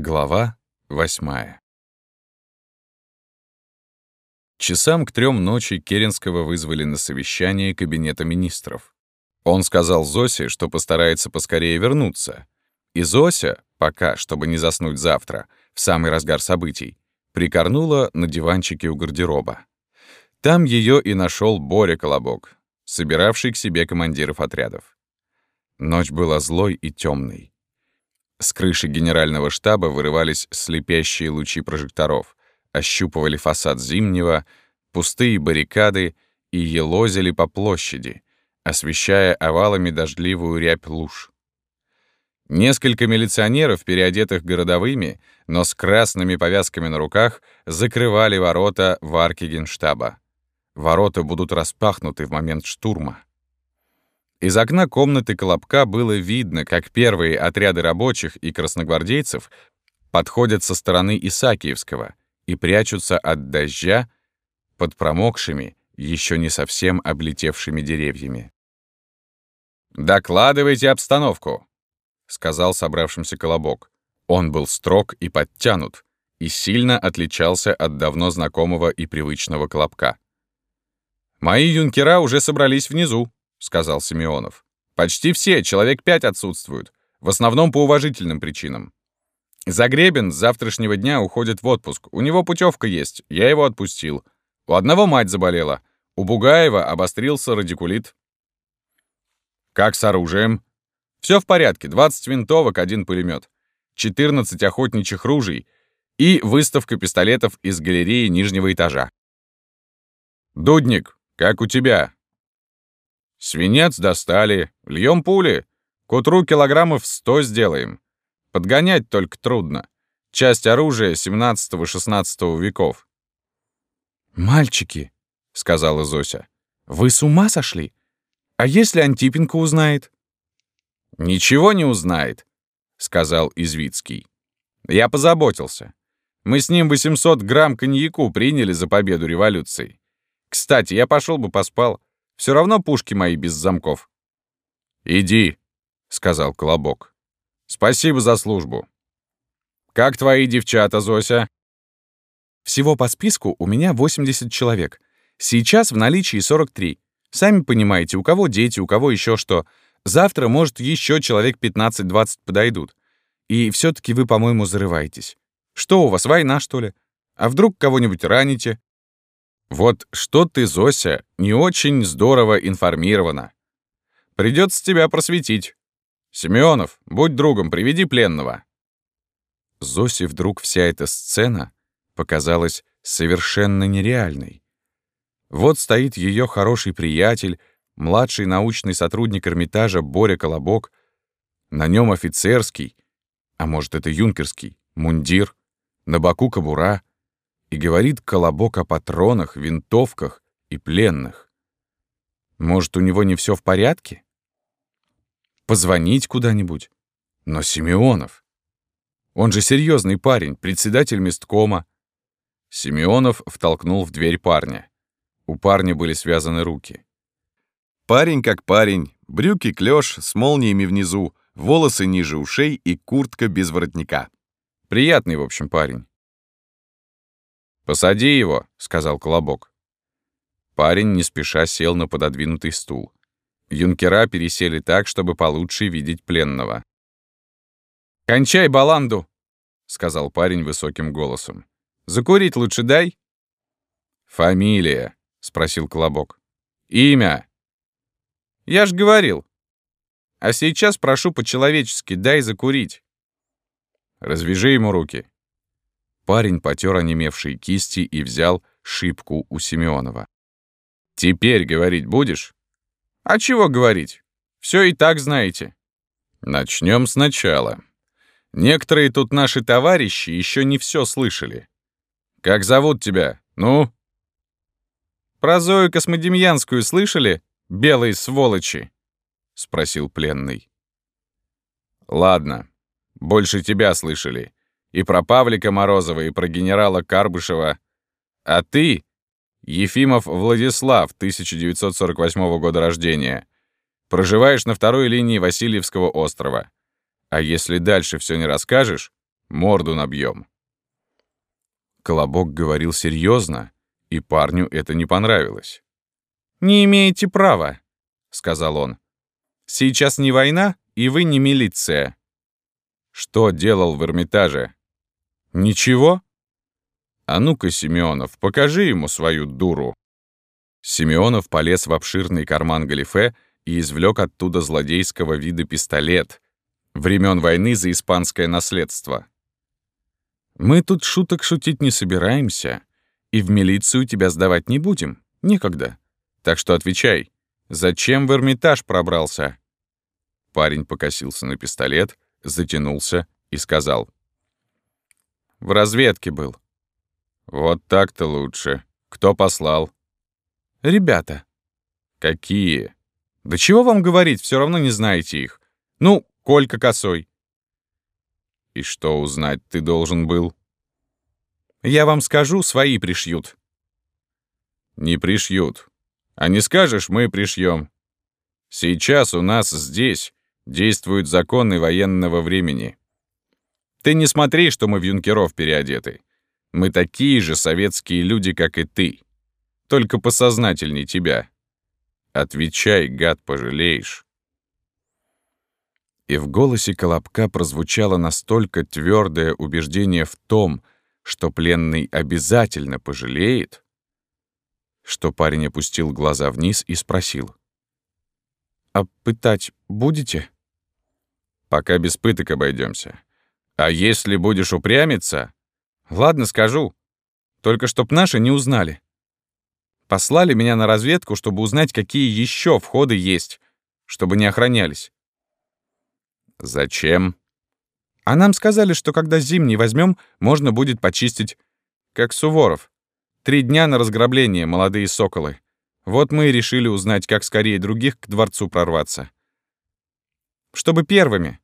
Глава восьмая Часам к трем ночи Керенского вызвали на совещание Кабинета министров. Он сказал Зосе, что постарается поскорее вернуться. И Зося, пока, чтобы не заснуть завтра, в самый разгар событий, прикорнула на диванчике у гардероба. Там ее и нашел Боря Колобок, собиравший к себе командиров отрядов. Ночь была злой и темной. С крыши генерального штаба вырывались слепящие лучи прожекторов, ощупывали фасад Зимнего, пустые баррикады и елозили по площади, освещая овалами дождливую рябь луж. Несколько милиционеров, переодетых городовыми, но с красными повязками на руках, закрывали ворота в арке генштаба. Ворота будут распахнуты в момент штурма. Из окна комнаты Колобка было видно, как первые отряды рабочих и красногвардейцев подходят со стороны Исаакиевского и прячутся от дождя под промокшими, еще не совсем облетевшими деревьями. «Докладывайте обстановку», — сказал собравшимся Колобок. Он был строг и подтянут, и сильно отличался от давно знакомого и привычного Колобка. «Мои юнкера уже собрались внизу», — сказал Симеонов. «Почти все, человек пять отсутствуют, в основном по уважительным причинам. Загребин с завтрашнего дня уходит в отпуск, у него путевка есть, я его отпустил. У одного мать заболела, у Бугаева обострился радикулит. Как с оружием? Все в порядке, 20 винтовок, один пулемет, 14 охотничьих ружей и выставка пистолетов из галереи нижнего этажа. «Дудник, как у тебя?» Свинец достали, льем пули. К утру килограммов сто сделаем. Подгонять только трудно. Часть оружия 17-16 веков. «Мальчики», — сказала Зося, — «вы с ума сошли? А если Антипенко узнает?» «Ничего не узнает», — сказал Извицкий. «Я позаботился. Мы с ним 800 грамм коньяку приняли за победу революции. Кстати, я пошел бы поспал. Все равно пушки мои без замков». «Иди», — сказал Колобок. «Спасибо за службу». «Как твои девчата, Зося?» «Всего по списку у меня 80 человек. Сейчас в наличии 43. Сами понимаете, у кого дети, у кого еще что. Завтра, может, еще человек 15-20 подойдут. И все таки вы, по-моему, зарываетесь. Что у вас, война, что ли? А вдруг кого-нибудь раните? Вот что ты, Зося, не очень здорово информирована. Придется тебя просветить. Семенов, будь другом, приведи пленного. Зосе вдруг вся эта сцена показалась совершенно нереальной. Вот стоит ее хороший приятель, младший научный сотрудник Эрмитажа Боря Колобок, на нем офицерский, а может, это юнкерский, мундир, на боку кобура — и говорит Колобок о патронах, винтовках и пленных. Может, у него не все в порядке? Позвонить куда-нибудь? Но Симеонов. Он же серьезный парень, председатель месткома. Симеонов втолкнул в дверь парня. У парня были связаны руки. Парень как парень, брюки клёш с молниями внизу, волосы ниже ушей и куртка без воротника. Приятный, в общем, парень. «Посади его», — сказал Колобок. Парень не спеша сел на пододвинутый стул. Юнкера пересели так, чтобы получше видеть пленного. «Кончай баланду», — сказал парень высоким голосом. «Закурить лучше дай». «Фамилия», — спросил Колобок. «Имя». «Я ж говорил. А сейчас прошу по-человечески, дай закурить». «Развяжи ему руки», Парень потер онемевшие кисти и взял шипку у Семенова. «Теперь говорить будешь?» «А чего говорить? Все и так знаете». Начнем сначала. Некоторые тут наши товарищи еще не все слышали. Как зовут тебя? Ну?» «Про Зою Космодемьянскую слышали? Белые сволочи?» — спросил пленный. «Ладно, больше тебя слышали и про Павлика Морозова, и про генерала Карбышева. А ты, Ефимов Владислав, 1948 года рождения, проживаешь на второй линии Васильевского острова. А если дальше все не расскажешь, Морду набьем. Колобок говорил серьезно, и парню это не понравилось. «Не имеете права», — сказал он. «Сейчас не война, и вы не милиция». «Что делал в Эрмитаже?» «Ничего». «А ну-ка, Семенов, покажи ему свою дуру». Семенов полез в обширный карман галифе и извлек оттуда злодейского вида пистолет, времен войны за испанское наследство. «Мы тут шуток шутить не собираемся, и в милицию тебя сдавать не будем, некогда. Так что отвечай, зачем в Эрмитаж пробрался?» Парень покосился на пистолет, затянулся и сказал. «В разведке был». «Вот так-то лучше. Кто послал?» «Ребята». «Какие?» «Да чего вам говорить, все равно не знаете их. Ну, Колька Косой». «И что узнать ты должен был?» «Я вам скажу, свои пришьют». «Не пришьют. А не скажешь, мы пришьем. Сейчас у нас здесь действуют законы военного времени. Ты не смотри, что мы в юнкеров переодеты. Мы такие же советские люди, как и ты. Только посознательней тебя. Отвечай, гад, пожалеешь. И в голосе Колобка прозвучало настолько твердое убеждение в том, что пленный обязательно пожалеет, что парень опустил глаза вниз и спросил. «А пытать будете?» «Пока без пыток обойдемся. А если будешь упрямиться...» «Ладно, скажу. Только чтоб наши не узнали. Послали меня на разведку, чтобы узнать, какие еще входы есть, чтобы не охранялись. Зачем? А нам сказали, что когда зимний возьмем, можно будет почистить, как Суворов. Три дня на разграбление, молодые соколы. Вот мы и решили узнать, как скорее других к дворцу прорваться. Чтобы первыми.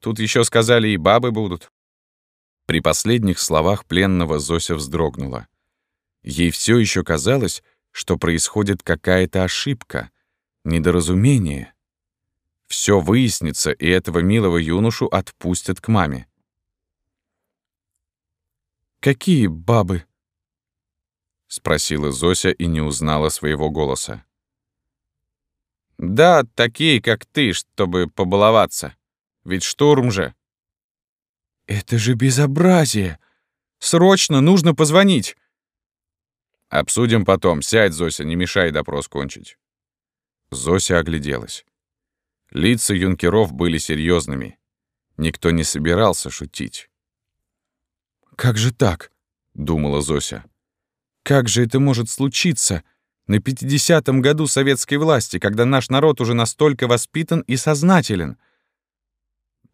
Тут еще сказали, и бабы будут. При последних словах пленного Зося вздрогнула. Ей все еще казалось, что происходит какая-то ошибка, недоразумение. Все выяснится, и этого милого юношу отпустят к маме. «Какие бабы?» — спросила Зося и не узнала своего голоса. «Да, такие, как ты, чтобы побаловаться. Ведь штурм же». «Это же безобразие! Срочно нужно позвонить!» Обсудим потом. Сядь, Зося, не мешай допрос кончить. Зося огляделась. Лица юнкеров были серьезными. Никто не собирался шутить. «Как же так?» — думала Зося. «Как же это может случиться на 50-м году советской власти, когда наш народ уже настолько воспитан и сознателен?»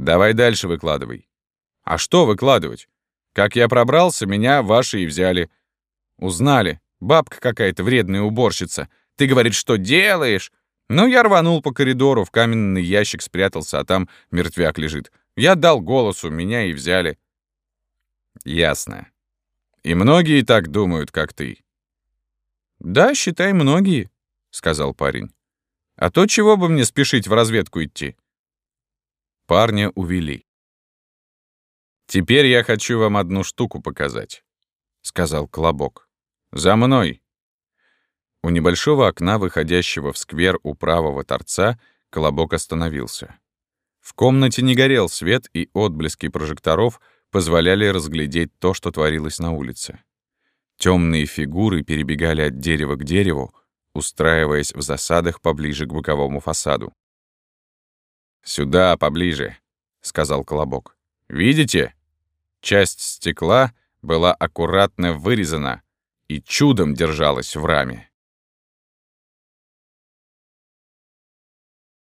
«Давай дальше выкладывай». «А что выкладывать? Как я пробрался, меня ваши и взяли. Узнали. Бабка какая-то вредная уборщица. Ты, говорит, что делаешь? Ну, я рванул по коридору, в каменный ящик спрятался, а там мертвяк лежит. Я дал голосу, меня и взяли. Ясно. И многие так думают, как ты. Да, считай, многие, сказал парень. А то чего бы мне спешить в разведку идти? Парня увели. «Теперь я хочу вам одну штуку показать», — сказал Колобок. «За мной!» У небольшого окна, выходящего в сквер у правого торца, Колобок остановился. В комнате не горел свет, и отблески прожекторов позволяли разглядеть то, что творилось на улице. Темные фигуры перебегали от дерева к дереву, устраиваясь в засадах поближе к боковому фасаду. «Сюда, поближе», — сказал Колобок. «Видите? Часть стекла была аккуратно вырезана, и чудом держалась в раме.